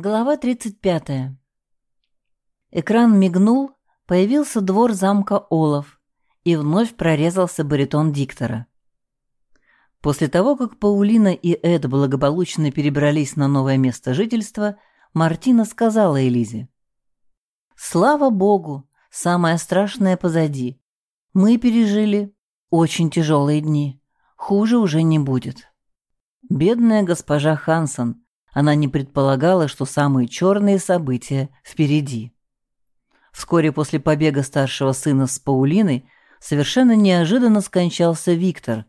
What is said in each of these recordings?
Глава 35. Экран мигнул, появился двор замка Олов, и вновь прорезался баритон диктора. После того, как Паулина и Эд благополучно перебрались на новое место жительства, Мартина сказала Элизе. «Слава Богу, самое страшное позади. Мы пережили очень тяжелые дни. Хуже уже не будет». Бедная госпожа Хансон – она не предполагала, что самые черные события впереди. Вскоре после побега старшего сына с Паулиной совершенно неожиданно скончался Виктор.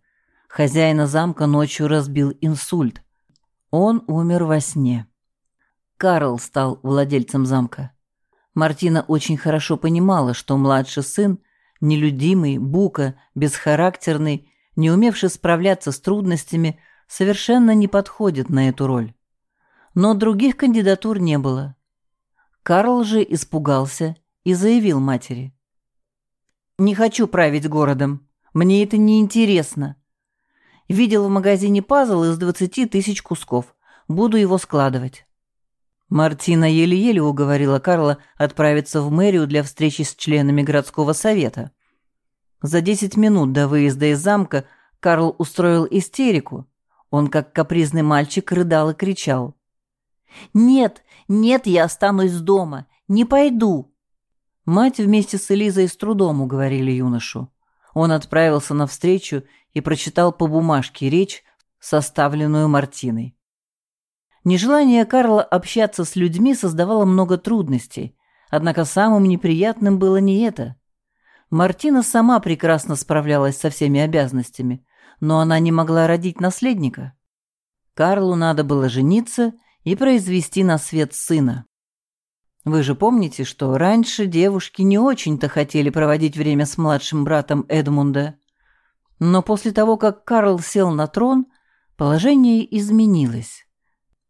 Хозяина замка ночью разбил инсульт. Он умер во сне. Карл стал владельцем замка. Мартина очень хорошо понимала, что младший сын, нелюдимый, бука, бесхарактерный, не умевший справляться с трудностями, совершенно не подходит на эту роль но других кандидатур не было. Карл же испугался и заявил матери. «Не хочу править городом. Мне это не интересно. Видел в магазине пазл из двадцати тысяч кусков. Буду его складывать». Мартина еле-еле уговорила Карла отправиться в мэрию для встречи с членами городского совета. За десять минут до выезда из замка Карл устроил истерику. Он, как капризный мальчик, рыдал и кричал. «Нет, нет, я останусь дома. Не пойду». Мать вместе с Элизой с трудом уговорили юношу. Он отправился навстречу и прочитал по бумажке речь, составленную Мартиной. Нежелание Карла общаться с людьми создавало много трудностей, однако самым неприятным было не это. Мартина сама прекрасно справлялась со всеми обязанностями, но она не могла родить наследника. Карлу надо было жениться и произвести на свет сына. Вы же помните, что раньше девушки не очень-то хотели проводить время с младшим братом Эдмунда. Но после того, как Карл сел на трон, положение изменилось.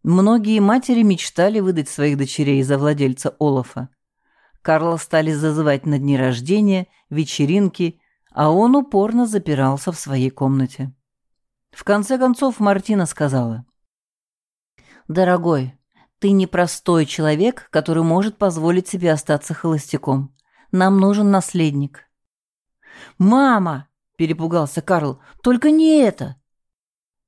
Многие матери мечтали выдать своих дочерей за владельца Олафа. Карла стали зазывать на дни рождения, вечеринки, а он упорно запирался в своей комнате. В конце концов Мартина сказала, «Дорогой, ты непростой человек, который может позволить себе остаться холостяком. Нам нужен наследник». «Мама!» – перепугался Карл. «Только не это!»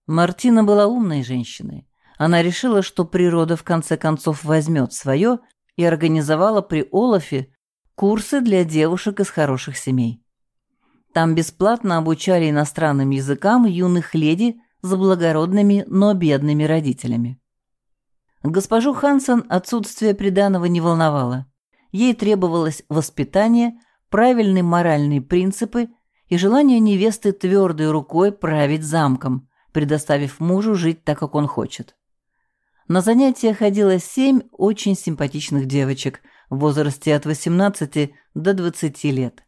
Мартина была умной женщиной. Она решила, что природа в конце концов возьмет свое и организовала при Олафе курсы для девушек из хороших семей. Там бесплатно обучали иностранным языкам юных леди с благородными, но бедными родителями. Госпожу Хансен отсутствие приданого не волновало. Ей требовалось воспитание, правильные моральные принципы и желание невесты твердой рукой править замком, предоставив мужу жить так, как он хочет. На занятия ходило семь очень симпатичных девочек в возрасте от 18 до 20 лет.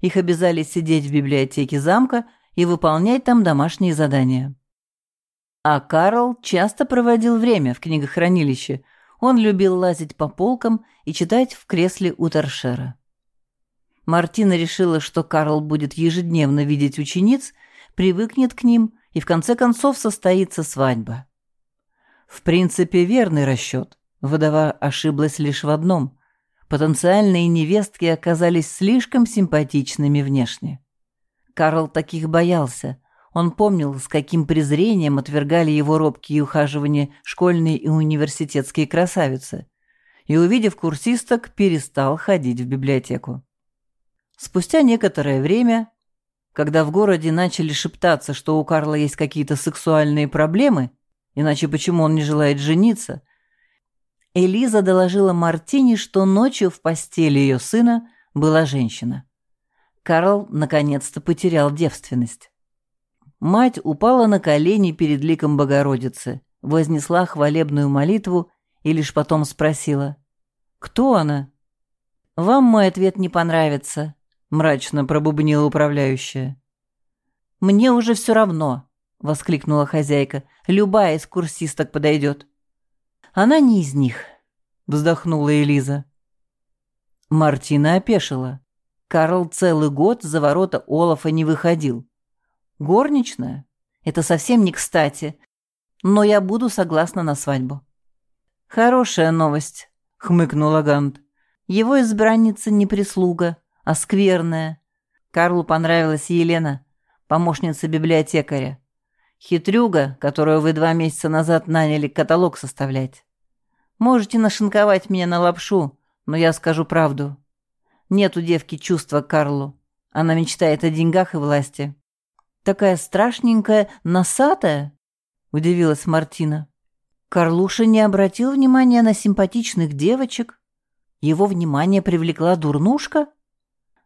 Их обязали сидеть в библиотеке замка и выполнять там домашние задания. А Карл часто проводил время в книгохранилище. Он любил лазить по полкам и читать в кресле у торшера. Мартина решила, что Карл будет ежедневно видеть учениц, привыкнет к ним, и в конце концов состоится свадьба. В принципе, верный расчет. Вдова ошиблась лишь в одном. Потенциальные невестки оказались слишком симпатичными внешне. Карл таких боялся, он помнил, с каким презрением отвергали его робкие ухаживания школьные и университетские красавицы, и, увидев курсисток, перестал ходить в библиотеку. Спустя некоторое время, когда в городе начали шептаться, что у Карла есть какие-то сексуальные проблемы, иначе почему он не желает жениться, Элиза доложила Мартине, что ночью в постели ее сына была женщина. Карл наконец-то потерял девственность. Мать упала на колени перед ликом Богородицы, вознесла хвалебную молитву и лишь потом спросила «Кто она?» «Вам мой ответ не понравится», — мрачно пробубнила управляющая. «Мне уже все равно», — воскликнула хозяйка. «Любая из курсисток подойдет». «Она не из них», — вздохнула Элиза. Мартина опешила. Карл целый год за ворота Олафа не выходил. Горничная? Это совсем не кстати. Но я буду согласна на свадьбу. «Хорошая новость», — хмыкнула Гант. «Его избранница не прислуга, а скверная. Карлу понравилась Елена, помощница библиотекаря. Хитрюга, которую вы два месяца назад наняли каталог составлять. Можете нашинковать меня на лапшу, но я скажу правду. Нет у девки чувства Карлу. Она мечтает о деньгах и власти. Такая страшненькая, носатая, удивилась Мартина. Карлуша не обратил внимания на симпатичных девочек. Его внимание привлекла дурнушка.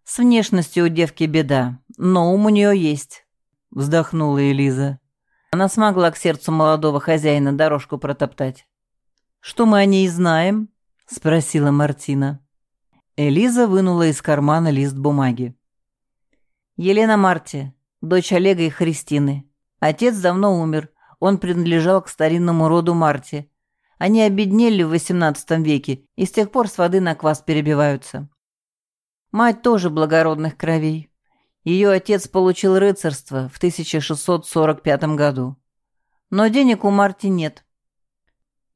С внешностью у девки беда, но ум у нее есть, вздохнула Элиза. Она смогла к сердцу молодого хозяина дорожку протоптать. «Что мы о ней знаем?» — спросила Мартина. Элиза вынула из кармана лист бумаги. Елена Марти, дочь Олега и Христины. Отец давно умер, он принадлежал к старинному роду Марти. Они обеднели в XVIII веке и с тех пор с воды на квас перебиваются. Мать тоже благородных кровей. Ее отец получил рыцарство в 1645 году. Но денег у Марти нет.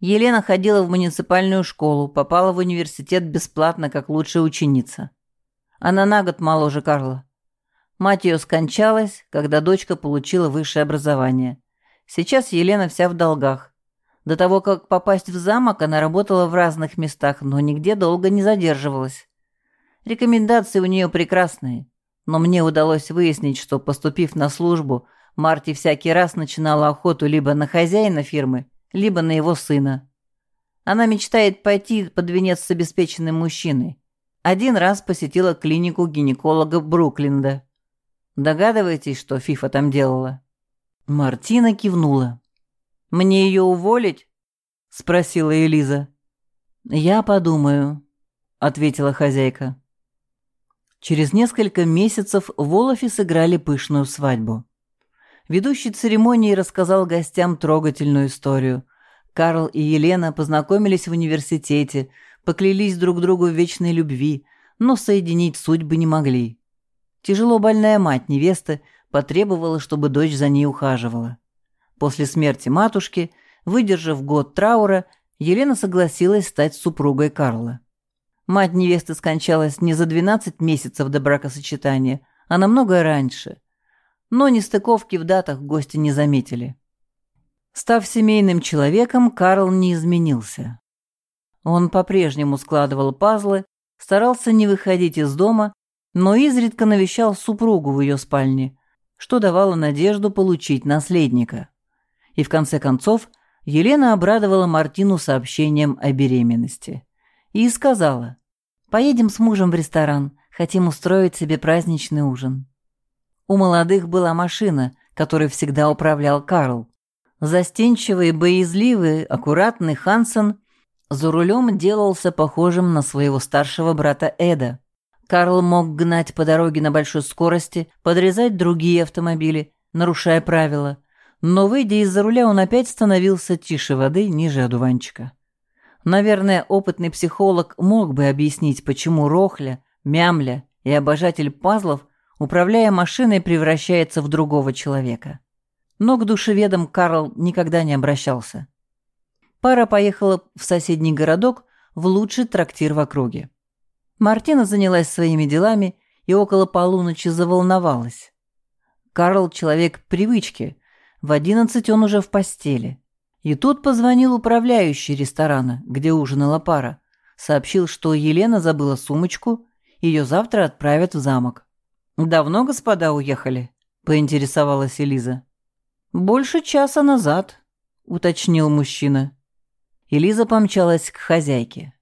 Елена ходила в муниципальную школу, попала в университет бесплатно, как лучшая ученица. Она на год моложе Карла. Мать ее скончалась, когда дочка получила высшее образование. Сейчас Елена вся в долгах. До того, как попасть в замок, она работала в разных местах, но нигде долго не задерживалась. Рекомендации у нее прекрасные, но мне удалось выяснить, что, поступив на службу, Марти всякий раз начинала охоту либо на хозяина фирмы, либо на его сына. Она мечтает пойти под венец с обеспеченным мужчиной. Один раз посетила клинику гинеколога Бруклинда. Догадываетесь, что Фифа там делала?» Мартина кивнула. «Мне ее уволить?» — спросила Элиза. «Я подумаю», — ответила хозяйка. Через несколько месяцев в Олафе сыграли пышную свадьбу. Ведущий церемонии рассказал гостям трогательную историю. Карл и Елена познакомились в университете, поклялись друг другу в вечной любви, но соединить судьбы не могли. Тяжело больная мать невесты потребовала, чтобы дочь за ней ухаживала. После смерти матушки, выдержав год траура, Елена согласилась стать супругой Карла. Мать невесты скончалась не за 12 месяцев до бракосочетания, а намного раньше – но нестыковки в датах гости не заметили. Став семейным человеком, Карл не изменился. Он по-прежнему складывал пазлы, старался не выходить из дома, но изредка навещал супругу в ее спальне, что давало надежду получить наследника. И в конце концов Елена обрадовала Мартину сообщением о беременности. И сказала, «Поедем с мужем в ресторан, хотим устроить себе праздничный ужин». У молодых была машина, которой всегда управлял Карл. Застенчивый, боязливый, аккуратный Хансен за рулем делался похожим на своего старшего брата Эда. Карл мог гнать по дороге на большой скорости, подрезать другие автомобили, нарушая правила. Но, выйдя из-за руля, он опять становился тише воды, ниже одуванчика. Наверное, опытный психолог мог бы объяснить, почему Рохля, Мямля и обожатель пазлов управляя машиной, превращается в другого человека. Но к душеведам Карл никогда не обращался. Пара поехала в соседний городок, в лучший трактир в округе. Мартина занялась своими делами и около полуночи заволновалась. Карл — человек привычки, в одиннадцать он уже в постели. И тут позвонил управляющий ресторана, где ужинала пара, сообщил, что Елена забыла сумочку, ее завтра отправят в замок. «Давно господа уехали?» — поинтересовалась Элиза. «Больше часа назад», — уточнил мужчина. Элиза помчалась к хозяйке.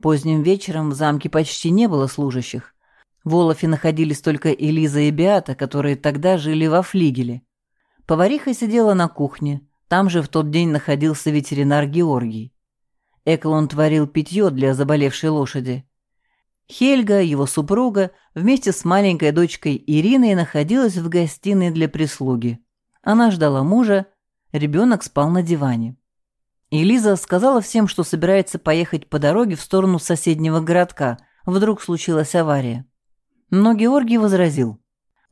Поздним вечером в замке почти не было служащих. В Олафе находились только Элиза и Беата, которые тогда жили во флигеле. Повариха сидела на кухне, там же в тот день находился ветеринар Георгий. Эклон творил питье для заболевшей лошади. Хельга, его супруга, вместе с маленькой дочкой Ириной находилась в гостиной для прислуги. Она ждала мужа, ребенок спал на диване. Элиза сказала всем, что собирается поехать по дороге в сторону соседнего городка. Вдруг случилась авария. Но Георгий возразил.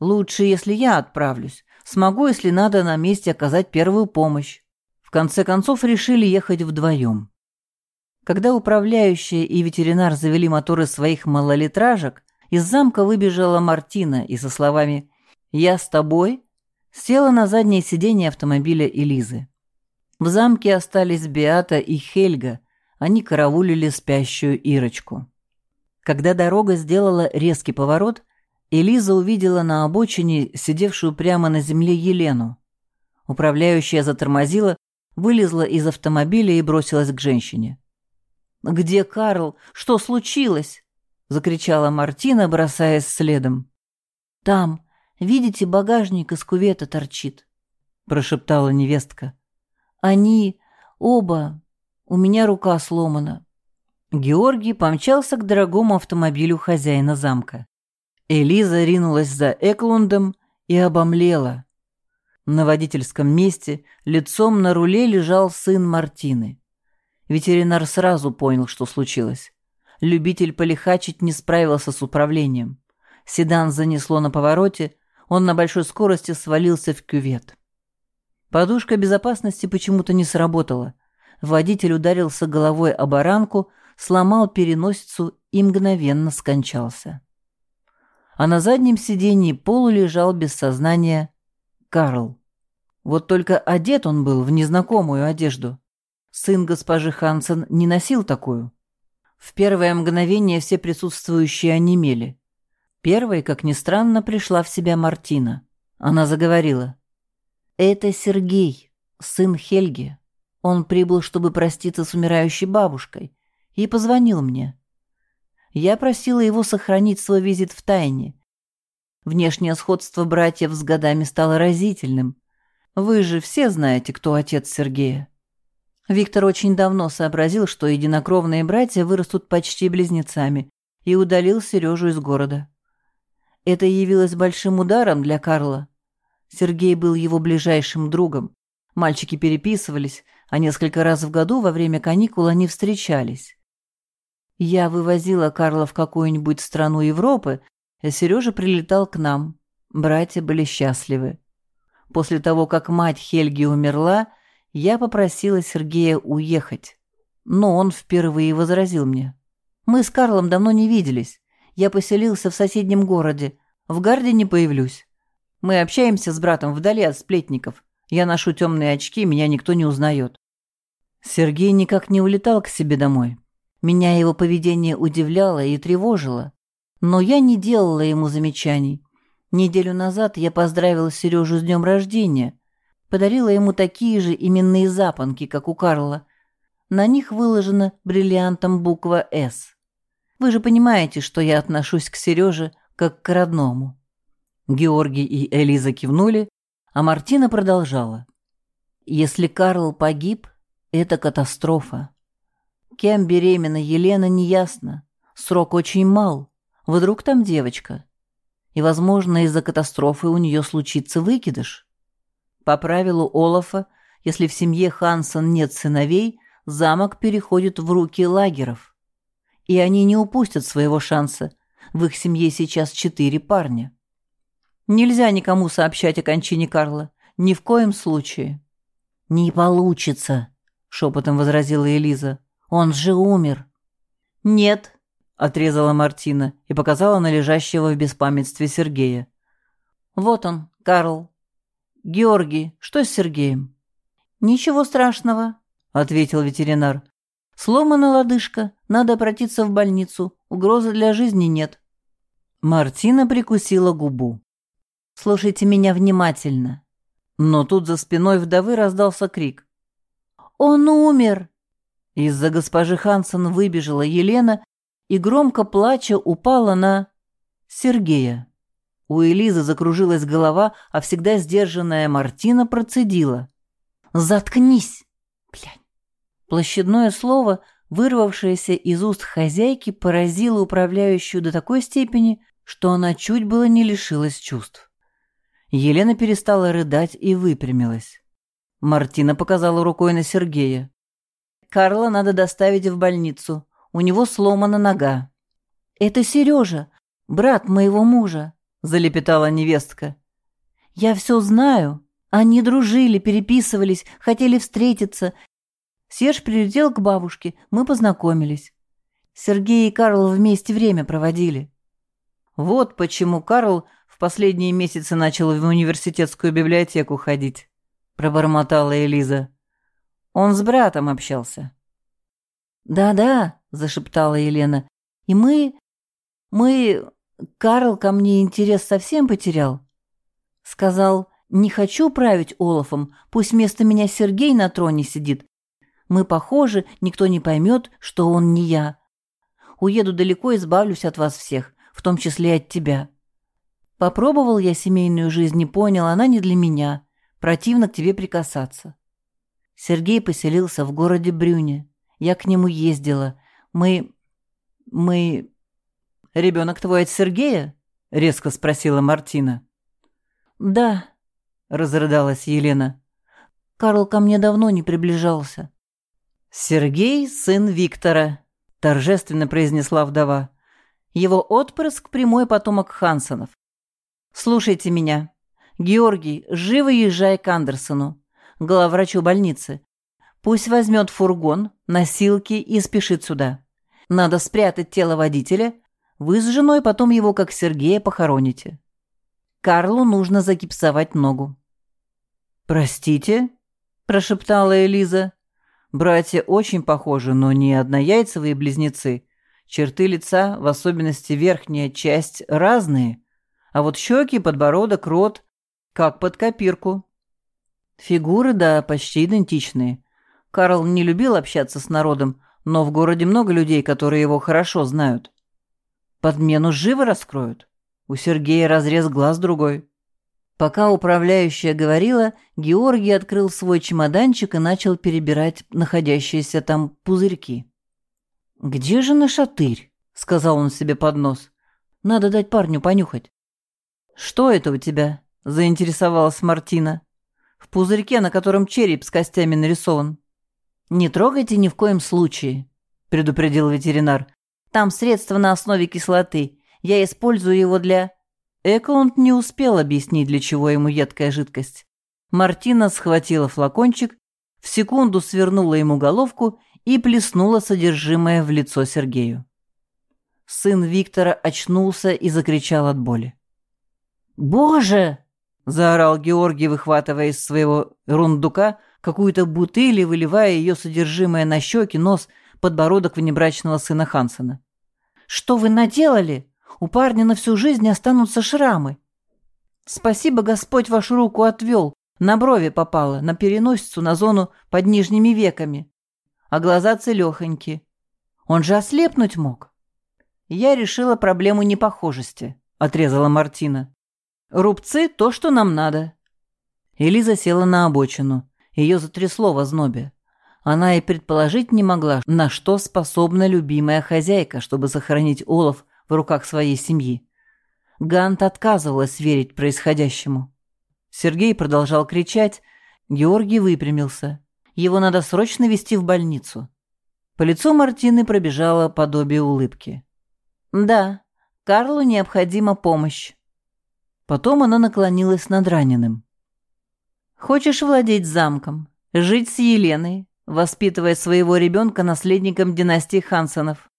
«Лучше, если я отправлюсь. Смогу, если надо, на месте оказать первую помощь». В конце концов решили ехать вдвоем. Когда управляющая и ветеринар завели моторы своих малолитражек, из замка выбежала Мартина и со словами «Я с тобой» села на заднее сиденье автомобиля Элизы. В замке остались Беата и Хельга, они караулили спящую Ирочку. Когда дорога сделала резкий поворот, Элиза увидела на обочине сидевшую прямо на земле Елену. Управляющая затормозила, вылезла из автомобиля и бросилась к женщине. «Где Карл? Что случилось?» — закричала Мартина, бросаясь следом. «Там, видите, багажник из кувета торчит», — прошептала невестка. «Они оба... У меня рука сломана». Георгий помчался к дорогому автомобилю хозяина замка. Элиза ринулась за Эклундом и обомлела. На водительском месте лицом на руле лежал сын Мартины. Ветеринар сразу понял, что случилось. Любитель полихачить не справился с управлением. Седан занесло на повороте, он на большой скорости свалился в кювет. Подушка безопасности почему-то не сработала. Водитель ударился головой о баранку, сломал переносицу и мгновенно скончался. А на заднем сиденье полу лежал без сознания Карл. Вот только одет он был в незнакомую одежду. Сын госпожи Хансен не носил такую. В первое мгновение все присутствующие онемели. Первой, как ни странно, пришла в себя Мартина. Она заговорила. «Это Сергей, сын Хельги. Он прибыл, чтобы проститься с умирающей бабушкой, и позвонил мне. Я просила его сохранить свой визит в тайне. Внешнее сходство братьев с годами стало разительным. Вы же все знаете, кто отец Сергея. Виктор очень давно сообразил, что единокровные братья вырастут почти близнецами, и удалил Сережу из города. Это явилось большим ударом для Карла. Сергей был его ближайшим другом. Мальчики переписывались, а несколько раз в году во время каникул они встречались. Я вывозила Карла в какую-нибудь страну Европы, а Сережа прилетал к нам. Братья были счастливы. После того, как мать Хельги умерла, я попросила Сергея уехать, но он впервые возразил мне. «Мы с Карлом давно не виделись. Я поселился в соседнем городе. В гарде не появлюсь. Мы общаемся с братом вдали от сплетников. Я ношу темные очки, меня никто не узнает». Сергей никак не улетал к себе домой. Меня его поведение удивляло и тревожило. Но я не делала ему замечаний. Неделю назад я поздравила Сережу с днем рождения, подарила ему такие же именные запонки, как у Карла. На них выложена бриллиантом буква «С». Вы же понимаете, что я отношусь к Сереже как к родному. Георгий и Элиза кивнули, а Мартина продолжала. Если Карл погиб, это катастрофа. Кем беременна Елена, неясно. Срок очень мал. Вдруг там девочка. И, возможно, из-за катастрофы у нее случится выкидыш. По правилу Олафа, если в семье Хансон нет сыновей, замок переходит в руки лагеров. И они не упустят своего шанса. В их семье сейчас четыре парня. Нельзя никому сообщать о кончине Карла. Ни в коем случае. «Не получится», — шепотом возразила Элиза. «Он же умер». «Нет», — отрезала Мартина и показала на лежащего в беспамятстве Сергея. «Вот он, Карл. «Георгий, что с Сергеем?» «Ничего страшного», — ответил ветеринар. «Сломана лодыжка, надо обратиться в больницу, угрозы для жизни нет». Мартина прикусила губу. «Слушайте меня внимательно». Но тут за спиной вдовы раздался крик. «Он умер!» Из-за госпожи Хансон выбежала Елена и, громко плача, упала на Сергея. У Элизы закружилась голова, а всегда сдержанная Мартина процедила. «Заткнись!» Блядь. Площадное слово, вырвавшееся из уст хозяйки, поразило управляющую до такой степени, что она чуть было не лишилась чувств. Елена перестала рыдать и выпрямилась. Мартина показала рукой на Сергея. «Карла надо доставить в больницу. У него сломана нога». «Это Сережа, брат моего мужа», — залепетала невестка. «Я все знаю. Они дружили, переписывались, хотели встретиться. Серж прилетел к бабушке, мы познакомились. Сергей и Карл вместе время проводили. Вот почему Карл последние месяцы начал в университетскую библиотеку ходить, пробормотала Элиза. Он с братом общался. «Да-да», — зашептала Елена, — «и мы... мы... Карл ко мне интерес совсем потерял. Сказал, не хочу править Олафом, пусть вместо меня Сергей на троне сидит. Мы похожи, никто не поймет, что он не я. Уеду далеко, избавлюсь от вас всех, в том числе от тебя. Попробовал я семейную жизнь и понял, она не для меня. Противно к тебе прикасаться. Сергей поселился в городе Брюне. Я к нему ездила. Мы... мы... «Ребенок твой от Сергея?» — резко спросила Мартина. «Да», — разрыдалась Елена. «Карл ко мне давно не приближался». «Сергей — сын Виктора», — торжественно произнесла вдова. «Его отпрыск — прямой потомок Хансонов. Слушайте меня. Георгий, живо езжай к Андерсону, главврачу больницы. Пусть возьмет фургон, носилки и спешит сюда. Надо спрятать тело водителя. Вы с женой потом его, как Сергея, похороните. Карлу нужно загипсовать ногу». «Простите?» – прошептала Элиза. «Братья очень похожи, но не однояйцевые близнецы. Черты лица, в особенности верхняя часть, разные. А вот щеки, подбородок, рот – как под копирку. Фигуры, да, почти идентичные. Карл не любил общаться с народом, но в городе много людей, которые его хорошо знают. Подмену живо раскроют. У Сергея разрез глаз другой. Пока управляющая говорила, Георгий открыл свой чемоданчик и начал перебирать находящиеся там пузырьки. «Где же нашатырь?» — сказал он себе под нос. «Надо дать парню понюхать». «Что это у тебя?» — заинтересовалась Мартина. «В пузырьке, на котором череп с костями нарисован». «Не трогайте ни в коем случае», — предупредил ветеринар. «Там средство на основе кислоты. Я использую его для...» Эклунд не успел объяснить, для чего ему едкая жидкость. Мартина схватила флакончик, в секунду свернула ему головку и плеснула содержимое в лицо Сергею. Сын Виктора очнулся и закричал от боли. «Боже!» — заорал Георгий, выхватывая из своего рундука какую-то бутыль и выливая ее содержимое на щеки, нос, подбородок внебрачного сына Хансена. «Что вы наделали? У парня на всю жизнь останутся шрамы. Спасибо, Господь вашу руку отвел, на брови попала, на переносицу, на зону под нижними веками. А глаза целехоньки. Он же ослепнуть мог. Я решила проблему непохожести, отрезала Мартина. Рубцы — то, что нам надо. Элиза села на обочину. Ее затрясло в ознобе. Она и предположить не могла, на что способна любимая хозяйка, чтобы сохранить олов в руках своей семьи. Гант отказывалась верить происходящему. Сергей продолжал кричать. Георгий выпрямился. Его надо срочно везти в больницу. По лицу Мартины пробежало подобие улыбки. «Да, Карлу необходима помощь». Потом она наклонилась над раненым. Хочешь владеть замком, жить с Еленой, воспитывая своего ребенка наследником династии Хансонов?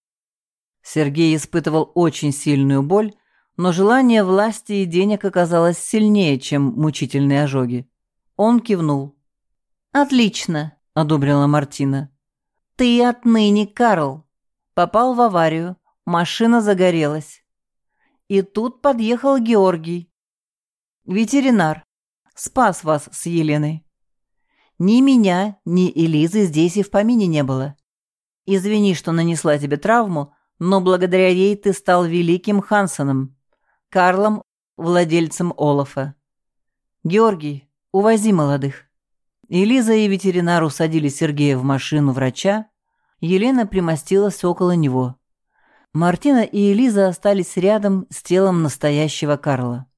Сергей испытывал очень сильную боль, но желание власти и денег оказалось сильнее, чем мучительные ожоги. Он кивнул. «Отлично», — одобрила Мартина. «Ты отныне, Карл. Попал в аварию, машина загорелась. И тут подъехал Георгий. Ветеринар спас вас с Еленой. Ни меня, ни Элизы здесь и в помине не было. Извини, что нанесла тебе травму, но благодаря ей ты стал великим Хансоном, Карлом, владельцем Олафа. Георгий, увози молодых». Элиза и ветеринар усадили Сергея в машину врача, Елена примостилась около него. Мартина и Элиза остались рядом с телом настоящего Карла.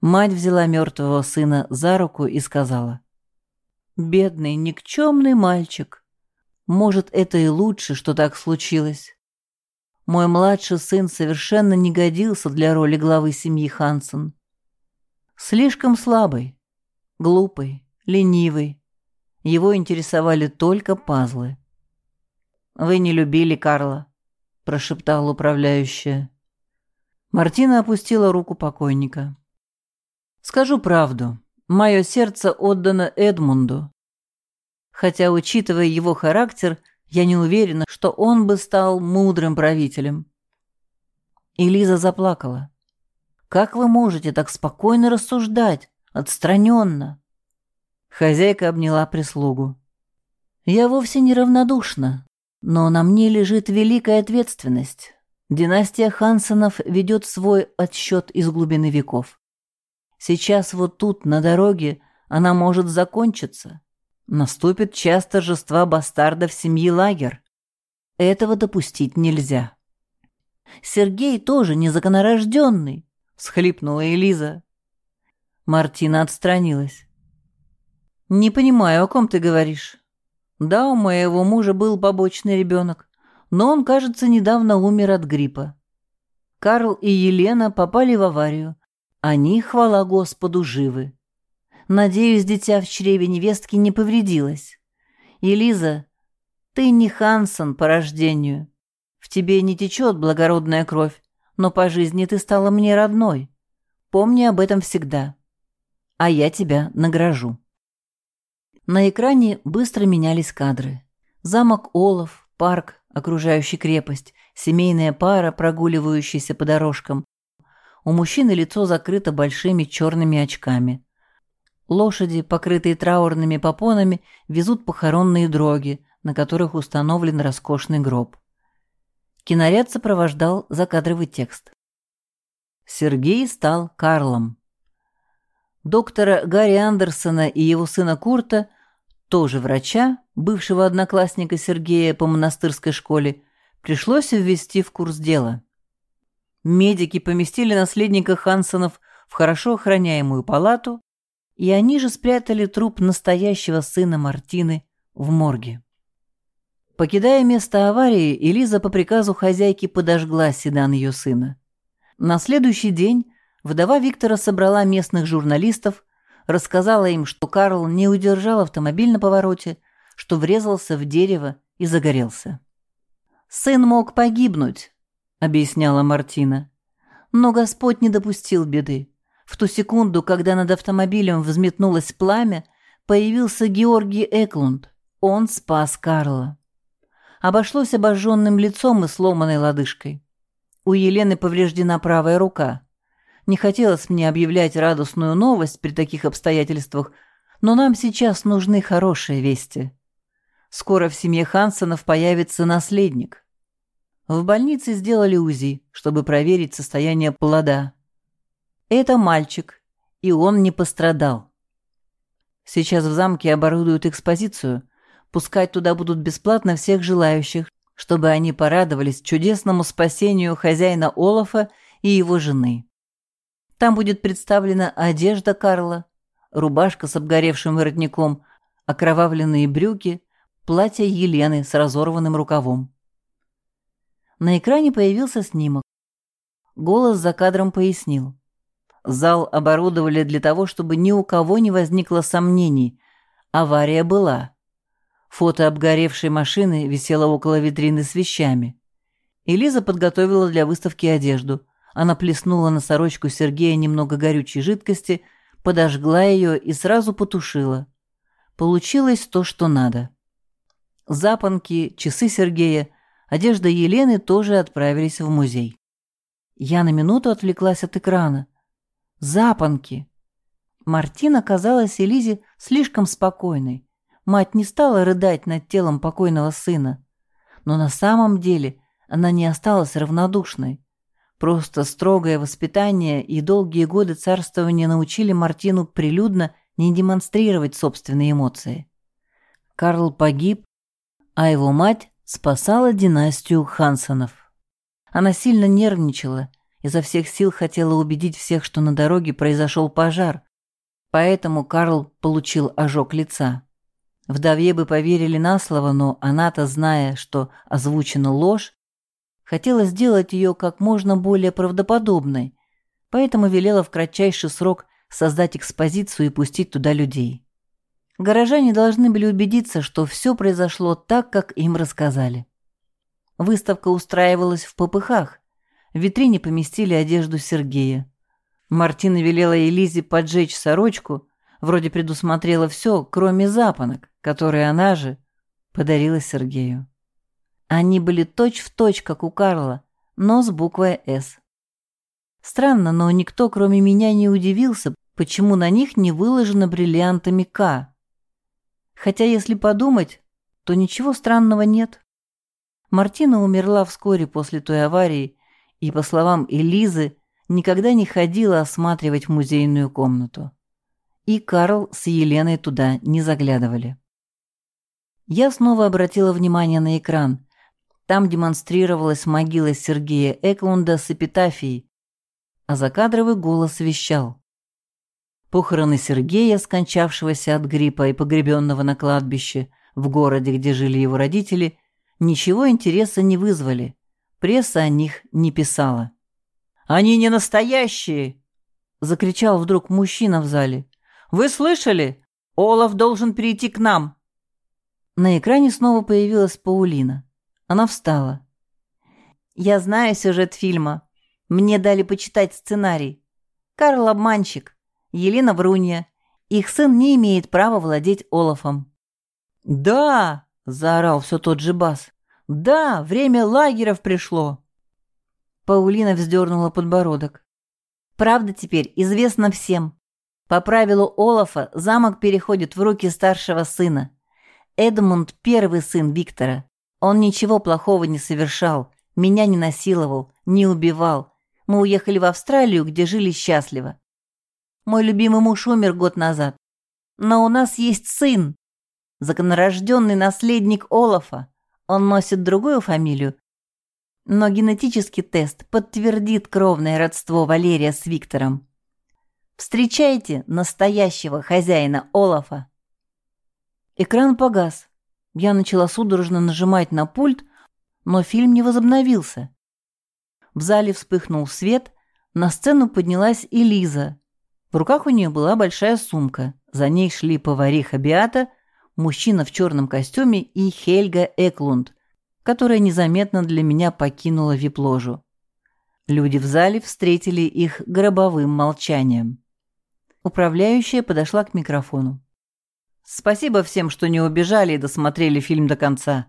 Мать взяла мертвого сына за руку и сказала. «Бедный, никчемный мальчик. Может, это и лучше, что так случилось. Мой младший сын совершенно не годился для роли главы семьи Хансен. Слишком слабый, глупый, ленивый. Его интересовали только пазлы. «Вы не любили Карла», — прошептала управляющая. Мартина опустила руку покойника. «Скажу правду. Мое сердце отдано Эдмунду. Хотя, учитывая его характер, я не уверена, что он бы стал мудрым правителем». И Лиза заплакала. «Как вы можете так спокойно рассуждать, отстраненно?» Хозяйка обняла прислугу. «Я вовсе не равнодушна, но на мне лежит великая ответственность. Династия Хансонов ведет свой отсчет из глубины веков. Сейчас вот тут, на дороге, она может закончиться. Наступит час торжества бастардов семьи Лагер. Этого допустить нельзя. Сергей тоже незаконорожденный, всхлипнула Элиза. Мартина отстранилась. «Не понимаю, о ком ты говоришь. Да, у моего мужа был побочный ребенок, но он, кажется, недавно умер от гриппа. Карл и Елена попали в аварию. Они, хвала Господу, живы. Надеюсь, дитя в чреве невестки не повредилось. Елиза, ты не Хансон по рождению. В тебе не течет благородная кровь, но по жизни ты стала мне родной. Помни об этом всегда. А я тебя награжу. На экране быстро менялись кадры. Замок Олов, парк, окружающий крепость, семейная пара, прогуливающаяся по дорожкам. У мужчины лицо закрыто большими черными очками. Лошади, покрытые траурными попонами, везут похоронные дроги, на которых установлен роскошный гроб. Киноряд сопровождал закадровый текст. Сергей стал Карлом. Доктора Гарри Андерсона и его сына Курта – тоже врача, бывшего одноклассника Сергея по монастырской школе, пришлось ввести в курс дела. Медики поместили наследника Хансонов в хорошо охраняемую палату, и они же спрятали труп настоящего сына Мартины в морге. Покидая место аварии, Элиза по приказу хозяйки подожгла седан ее сына. На следующий день вдова Виктора собрала местных журналистов, Рассказала им, что Карл не удержал автомобиль на повороте, что врезался в дерево и загорелся. «Сын мог погибнуть», — объясняла Мартина. «Но Господь не допустил беды. В ту секунду, когда над автомобилем взметнулось пламя, появился Георгий Эклунд. Он спас Карла. Обошлось обожженным лицом и сломанной лодыжкой. У Елены повреждена правая рука. Не хотелось мне объявлять радостную новость при таких обстоятельствах, но нам сейчас нужны хорошие вести. Скоро в семье Хансонов появится наследник. В больнице сделали УЗИ, чтобы проверить состояние плода. Это мальчик, и он не пострадал. Сейчас в замке оборудуют экспозицию. Пускать туда будут бесплатно всех желающих, чтобы они порадовались чудесному спасению хозяина Олафа и его жены. Там будет представлена одежда Карла, рубашка с обгоревшим воротником, окровавленные брюки, платье Елены с разорванным рукавом. На экране появился снимок. Голос за кадром пояснил. Зал оборудовали для того, чтобы ни у кого не возникло сомнений. Авария была. Фото обгоревшей машины висело около витрины с вещами. Элиза подготовила для выставки одежду. Она плеснула на сорочку Сергея немного горючей жидкости, подожгла ее и сразу потушила. Получилось то, что надо. Запонки, часы Сергея, одежда Елены тоже отправились в музей. Я на минуту отвлеклась от экрана. Запонки. Мартина казалась Элизе слишком спокойной. Мать не стала рыдать над телом покойного сына. Но на самом деле она не осталась равнодушной. Просто строгое воспитание и долгие годы царствования научили Мартину прилюдно не демонстрировать собственные эмоции. Карл погиб, а его мать спасала династию Хансонов. Она сильно нервничала, изо всех сил хотела убедить всех, что на дороге произошел пожар, поэтому Карл получил ожог лица. Вдове бы поверили на слово, но она-то, зная, что озвучена ложь, Хотела сделать ее как можно более правдоподобной, поэтому велела в кратчайший срок создать экспозицию и пустить туда людей. Горожане должны были убедиться, что все произошло так, как им рассказали. Выставка устраивалась в попыхах. В витрине поместили одежду Сергея. Мартина велела Элизе поджечь сорочку, вроде предусмотрела все, кроме запонок, которые она же подарила Сергею. Они были точь-в-точь, точь, как у Карла, но с буквой «С». Странно, но никто, кроме меня, не удивился, почему на них не выложено бриллиантами «К». Хотя, если подумать, то ничего странного нет. Мартина умерла вскоре после той аварии и, по словам Элизы, никогда не ходила осматривать музейную комнату. И Карл с Еленой туда не заглядывали. Я снова обратила внимание на экран. Там демонстрировалась могила Сергея Эклунда с эпитафией, а закадровый голос вещал. Похороны Сергея, скончавшегося от гриппа и погребенного на кладбище в городе, где жили его родители, ничего интереса не вызвали. Пресса о них не писала. «Они не настоящие!» — закричал вдруг мужчина в зале. «Вы слышали? Олаф должен перейти к нам!» На экране снова появилась Паулина. Она встала. «Я знаю сюжет фильма. Мне дали почитать сценарий. Карл обманщик, Елена врунья. Их сын не имеет права владеть Олафом». «Да!» — заорал все тот же бас. «Да, время лагеров пришло!» Паулина вздернула подбородок. «Правда теперь известна всем. По правилу Олафа замок переходит в руки старшего сына. Эдмунд – первый сын Виктора. Он ничего плохого не совершал, меня не насиловал, не убивал. Мы уехали в Австралию, где жили счастливо. Мой любимый муж умер год назад. Но у нас есть сын, законорожденный наследник Олафа. Он носит другую фамилию. Но генетический тест подтвердит кровное родство Валерия с Виктором. Встречайте настоящего хозяина Олафа. Экран погас. Я начала судорожно нажимать на пульт, но фильм не возобновился. В зале вспыхнул свет, на сцену поднялась Элиза. В руках у нее была большая сумка. За ней шли повариха Биата – мужчина в черном костюме и Хельга Эклунд, которая незаметно для меня покинула вип-ложу. Люди в зале встретили их гробовым молчанием. Управляющая подошла к микрофону. «Спасибо всем, что не убежали и досмотрели фильм до конца.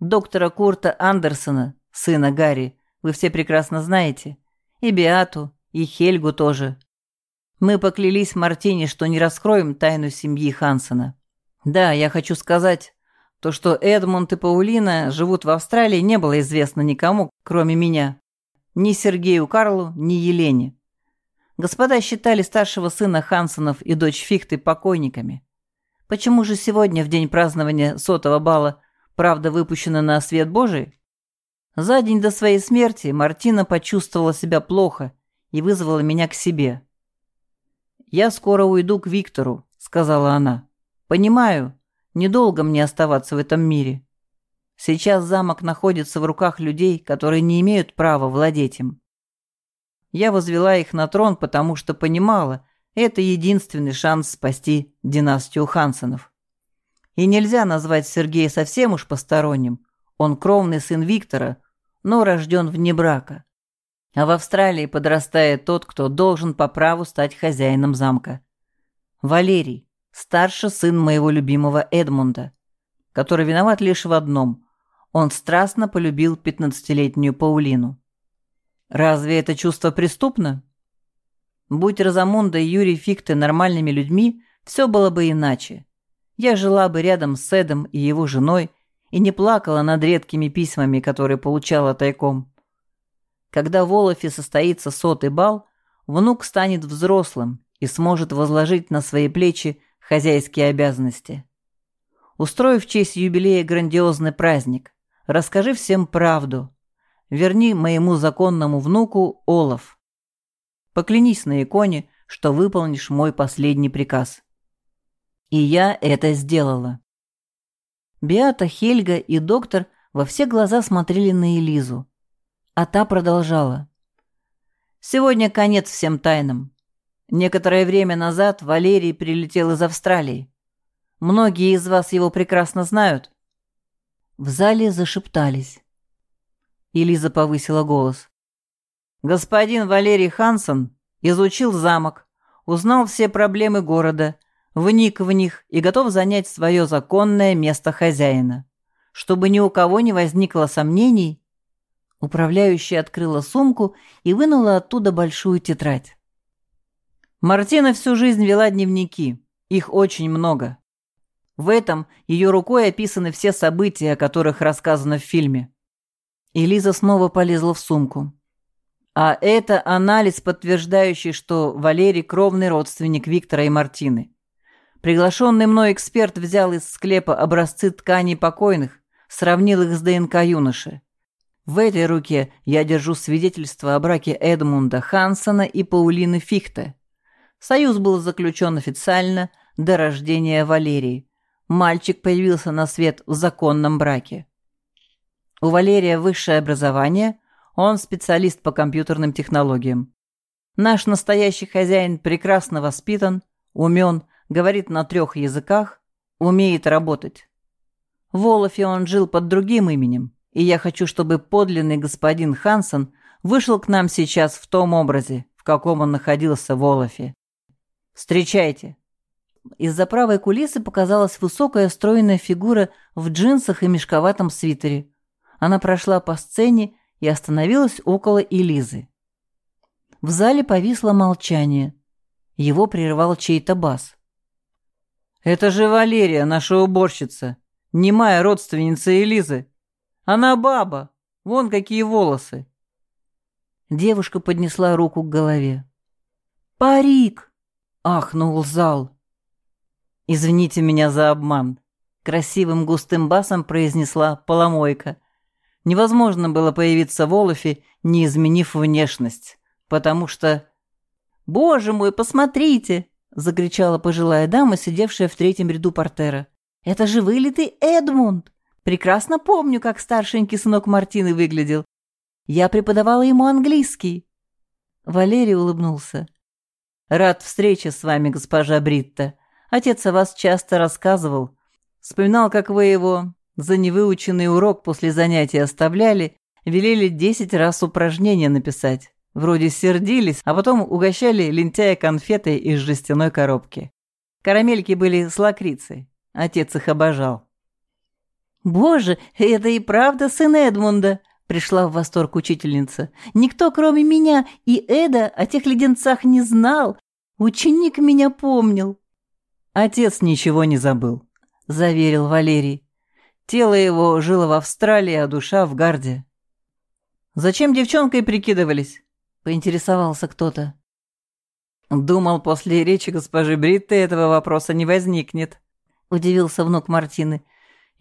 Доктора Курта Андерсона, сына Гарри, вы все прекрасно знаете. И Биату, и Хельгу тоже. Мы поклялись Мартине, что не раскроем тайну семьи Хансона. Да, я хочу сказать, то, что Эдмунд и Паулина живут в Австралии, не было известно никому, кроме меня. Ни Сергею Карлу, ни Елене. Господа считали старшего сына Хансонов и дочь Фихты покойниками. Почему же сегодня, в день празднования сотого бала, правда выпущена на свет Божий? За день до своей смерти Мартина почувствовала себя плохо и вызвала меня к себе. «Я скоро уйду к Виктору», — сказала она. Понимаю, недолго мне оставаться в этом мире. Сейчас замок находится в руках людей, которые не имеют права владеть им. Я возвела их на трон, потому что понимала, это единственный шанс спасти династию Хансонов. И нельзя назвать Сергея совсем уж посторонним. Он кровный сын Виктора, но рожден вне брака. А в Австралии подрастает тот, кто должен по праву стать хозяином замка. Валерий, старший сын моего любимого Эдмунда, который виноват лишь в одном – он страстно полюбил пятнадцатилетнюю Паулину. Разве это чувство преступно? Будь Розамунда и Юрий Фикты нормальными людьми, все было бы иначе. Я жила бы рядом с Эдом и его женой и не плакала над редкими письмами, которые получала тайком. Когда в Олафе состоится сотый бал, внук станет взрослым и сможет возложить на свои плечи хозяйские обязанности. Устрой в честь юбилея грандиозный праздник. Расскажи всем правду. Верни моему законному внуку Олаф. Поклянись на иконе, что выполнишь мой последний приказ. И я это сделала. Биата, Хельга и доктор во все глаза смотрели на Элизу. А та продолжала. «Сегодня конец всем тайнам. Некоторое время назад Валерий прилетел из Австралии. Многие из вас его прекрасно знают». В зале зашептались. Элиза повысила голос. «Господин Валерий Хансон изучил замок, узнал все проблемы города, вник в них и готов занять свое законное место хозяина. Чтобы ни у кого не возникло сомнений, управляющая открыла сумку и вынула оттуда большую тетрадь. Мартина всю жизнь вела дневники, их очень много. В этом ее рукой описаны все события, о которых рассказано в фильме. Элиза снова полезла в сумку. А это анализ, подтверждающий, что Валерий – кровный родственник Виктора и Мартины. Приглашенный мной эксперт взял из склепа образцы тканей покойных, сравнил их с ДНК юноши. В этой руке я держу свидетельство о браке Эдмунда Хансона и Паулины Фихте. Союз был заключен официально до рождения Валерии, мальчик появился на свет в законном браке. У Валерия высшее образование, он специалист по компьютерным технологиям. Наш настоящий хозяин прекрасно воспитан, умен, говорит на трех языках, умеет работать. В Волофе он жил под другим именем, и я хочу, чтобы подлинный господин Хансон вышел к нам сейчас в том образе, в каком он находился в Волофе. Встречайте. Из-за правой кулисы показалась высокая стройная фигура в джинсах и мешковатом свитере. Она прошла по сцене и остановилась около Элизы. В зале повисло молчание. Его прервал чей-то бас. «Это же Валерия, наша уборщица, немая родственница Элизы. Она баба, вон какие волосы». Девушка поднесла руку к голове. «Парик!» — ахнул зал. «Извините меня за обман», — красивым густым басом произнесла поломойка. Невозможно было появиться в Олафе, не изменив внешность, потому что... «Боже мой, посмотрите!» — закричала пожилая дама, сидевшая в третьем ряду портера. «Это же вылитый Эдмунд! Прекрасно помню, как старшенький сынок Мартины выглядел. Я преподавала ему английский». Валерий улыбнулся. «Рад встрече с вами, госпожа Бритта. Отец о вас часто рассказывал. Вспоминал, как вы его за невыученный урок после занятия оставляли, велели десять раз упражнения написать. Вроде сердились, а потом угощали лентяя конфетой из жестяной коробки. Карамельки были с лакрицей. Отец их обожал. «Боже, это и правда сын Эдмунда!» Пришла в восторг учительница. «Никто, кроме меня и Эда, о тех леденцах не знал. Ученик меня помнил». «Отец ничего не забыл», — заверил Валерий. «Тело его жило в Австралии, а душа в Гарде». «Зачем девчонкой прикидывались?» — поинтересовался кто-то. «Думал, после речи госпожи Бритты этого вопроса не возникнет», — удивился внук Мартины.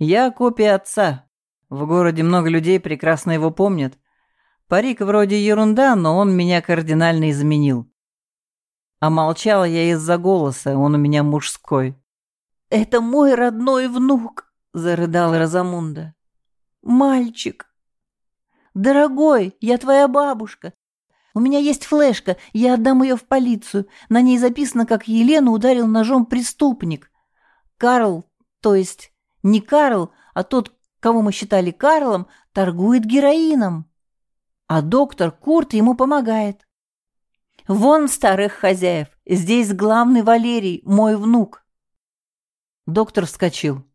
«Я копия отца. В городе много людей прекрасно его помнят. Парик вроде ерунда, но он меня кардинально изменил. А молчала я из-за голоса, он у меня мужской. «Это мой родной внук!» — зарыдал Розамунда. «Мальчик!» «Дорогой, я твоя бабушка. У меня есть флешка, я отдам ее в полицию. На ней записано, как Елену ударил ножом преступник. Карл, то есть не Карл, а тот, кого мы считали Карлом, торгует героином. А доктор Курт ему помогает. Вон старых хозяев. Здесь главный Валерий, мой внук. Доктор вскочил.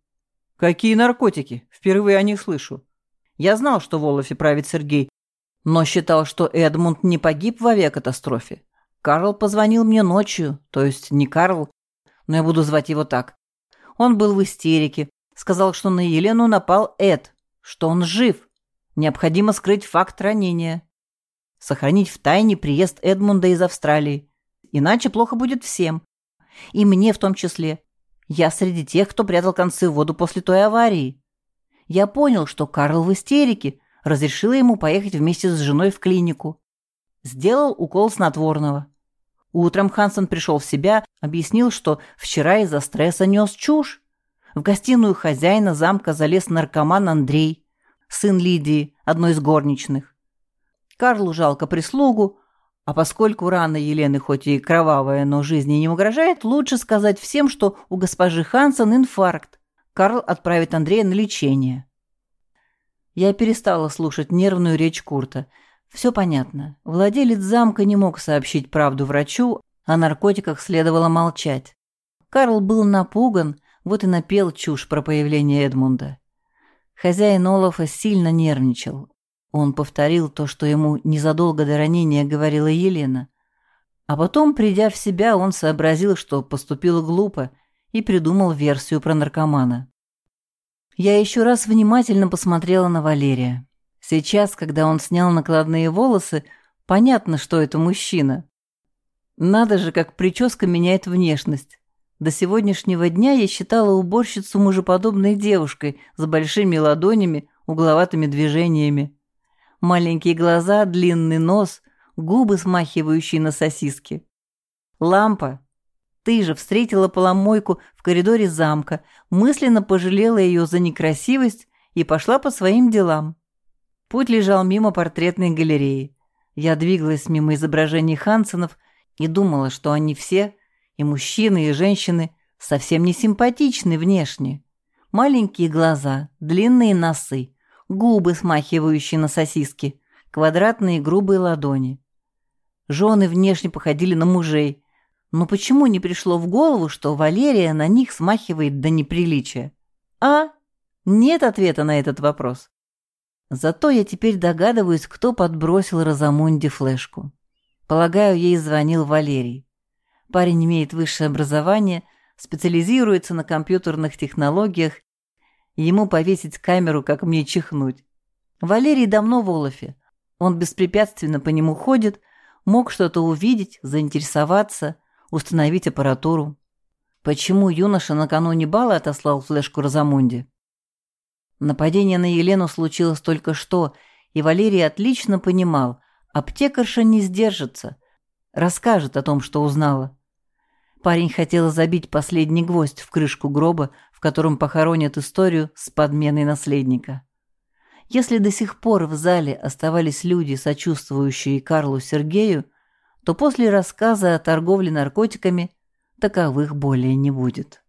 Какие наркотики? Впервые о них слышу. Я знал, что в Олафе правит Сергей, но считал, что Эдмунд не погиб в авиакатастрофе. Карл позвонил мне ночью, то есть не Карл, но я буду звать его так. Он был в истерике, сказал, что на Елену напал Эд, что он жив. Необходимо скрыть факт ранения сохранить в тайне приезд Эдмунда из Австралии. Иначе плохо будет всем. И мне в том числе. Я среди тех, кто прятал концы в воду после той аварии. Я понял, что Карл в истерике, разрешила ему поехать вместе с женой в клинику. Сделал укол снотворного. Утром Хансон пришел в себя, объяснил, что вчера из-за стресса нес чушь. В гостиную хозяина замка залез наркоман Андрей, сын Лидии, одной из горничных. Карлу жалко прислугу, А поскольку рана Елены хоть и кровавая, но жизни не угрожает, лучше сказать всем, что у госпожи Хансен инфаркт. Карл отправит Андрея на лечение. Я перестала слушать нервную речь Курта. Все понятно. Владелец замка не мог сообщить правду врачу, о наркотиках следовало молчать. Карл был напуган, вот и напел чушь про появление Эдмунда. Хозяин Олафа сильно нервничал. Он повторил то, что ему незадолго до ранения говорила Елена. А потом, придя в себя, он сообразил, что поступил глупо, и придумал версию про наркомана. Я еще раз внимательно посмотрела на Валерия. Сейчас, когда он снял накладные волосы, понятно, что это мужчина. Надо же, как прическа меняет внешность. До сегодняшнего дня я считала уборщицу мужеподобной девушкой с большими ладонями, угловатыми движениями. Маленькие глаза, длинный нос, губы, смахивающие на сосиски. Лампа. Ты же встретила поломойку в коридоре замка, мысленно пожалела ее за некрасивость и пошла по своим делам. Путь лежал мимо портретной галереи. Я двигалась мимо изображений Хансенов и думала, что они все, и мужчины, и женщины, совсем не симпатичны внешне. Маленькие глаза, длинные носы, губы, смахивающие на сосиски, квадратные грубые ладони. Жены внешне походили на мужей, но почему не пришло в голову, что Валерия на них смахивает до неприличия? А? Нет ответа на этот вопрос. Зато я теперь догадываюсь, кто подбросил Розамунде флешку. Полагаю, ей звонил Валерий. Парень имеет высшее образование, специализируется на компьютерных технологиях Ему повесить камеру, как мне чихнуть. Валерий давно в Олафе. Он беспрепятственно по нему ходит, мог что-то увидеть, заинтересоваться, установить аппаратуру. Почему юноша накануне бала отослал флешку Розамунде? Нападение на Елену случилось только что, и Валерий отлично понимал, аптекарша не сдержится, расскажет о том, что узнала. Парень хотел забить последний гвоздь в крышку гроба, в котором похоронят историю с подменой наследника. Если до сих пор в зале оставались люди, сочувствующие Карлу Сергею, то после рассказа о торговле наркотиками таковых более не будет.